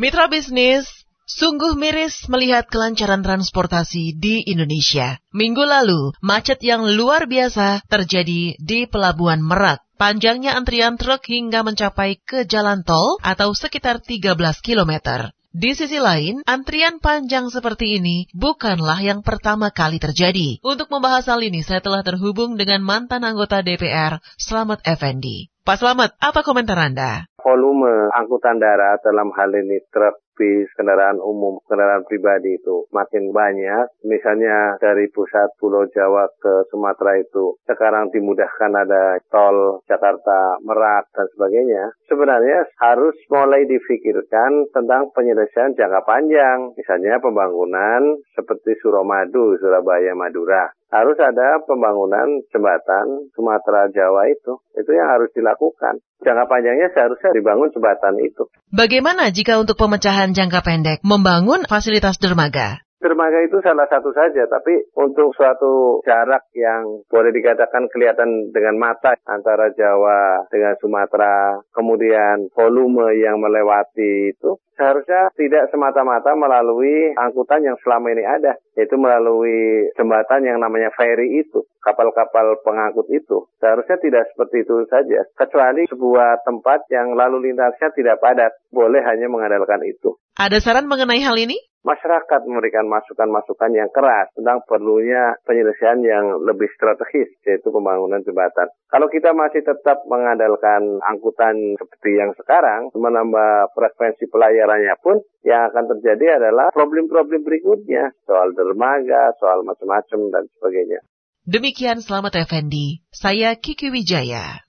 Mitra bisnis, sungguh miris melihat kelancaran transportasi di Indonesia. Minggu lalu, macet yang luar biasa terjadi di Pelabuhan Merak. Panjangnya antrian truk hingga mencapai ke jalan tol atau sekitar 13 km. Di sisi lain, antrian panjang seperti ini bukanlah yang pertama kali terjadi. Untuk membahas hal ini, saya telah terhubung dengan mantan anggota DPR, Slamet Effendi. Pak Slamet, apa komentar Anda? Volume angkutan darat dalam hal ini truk, bis, kendaraan umum, kendaraan pribadi itu makin banyak. Misalnya dari pusat Pulau Jawa ke Sumatera itu sekarang dimudahkan ada tol Jakarta, Merak, dan sebagainya. Sebenarnya harus mulai difikirkan tentang penyelesaian jangka panjang. Misalnya pembangunan seperti Suramadu, Surabaya, Madura harus ada pembangunan jembatan Sumatera Jawa itu. Itu yang harus dilakukan. Jangka panjangnya seharusnya dibangun jembatan itu. Bagaimana jika untuk pemecahan jangka pendek membangun fasilitas dermaga? Dermaga itu salah satu saja, tapi untuk suatu jarak yang boleh dikatakan kelihatan dengan mata antara Jawa dengan Sumatera, kemudian volume yang melewati itu, seharusnya tidak semata-mata melalui angkutan yang selama ini ada, yaitu melalui jembatan yang namanya ferry itu, kapal-kapal pengangkut itu. Seharusnya tidak seperti itu saja, kecuali sebuah tempat yang lalu lintasnya tidak padat, boleh hanya mengandalkan itu. Ada saran mengenai hal ini? Masyarakat memberikan masukan-masukan yang keras tentang perlunya penyelesaian yang lebih strategis, yaitu pembangunan jembatan. Kalau kita masih tetap mengandalkan angkutan seperti yang sekarang, menambah frekuensi pelayarannya pun, yang akan terjadi adalah problem-problem berikutnya, soal dermaga, soal macam-macam, dan sebagainya. Demikian Selamat Effendi, saya Kiki Wijaya.